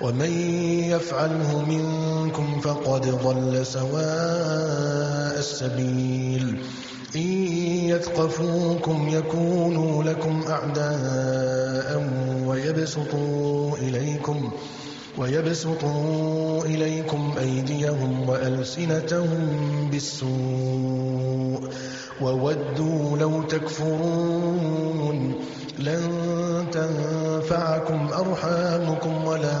ومن يفعله منكم فقد ضل سواء السبيل. إن يثقفوكم يكونوا لكم أعداء ويبسطوا إليكم ويبسطوا إليكم أيديهم وألسنتهم بالسوء. وودوا لو تكفرون لن تنفعكم أرحامكم ولا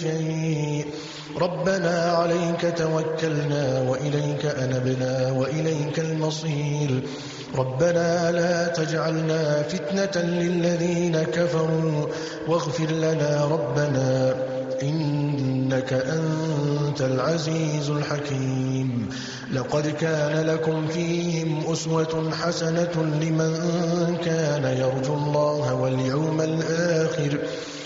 شيء. ربنا عليك توكلنا وإليك أنبنا وإليك المصير. ربنا لا تجعلنا فتنة للذين كفروا واغفر لنا ربنا إنك أنت العزيز الحكيم. لقد كان لكم فيهم أسوة حسنة لمن كان يرجو الله واليوم الآخر.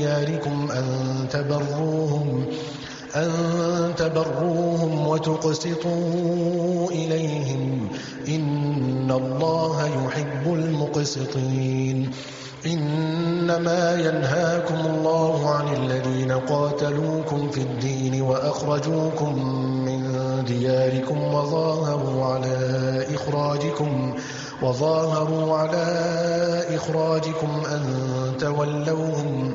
دياركم أن تبروهم أن تبروهم وتقسطوا إليهم. إن الله يحب المقسطين. إنما ينهاكم الله عن الذين قاتلوكم في الدين وأخرجوكم من دياركم وظاهروا على إخراجكم وظاهروا على إخراجكم أن تولوهم.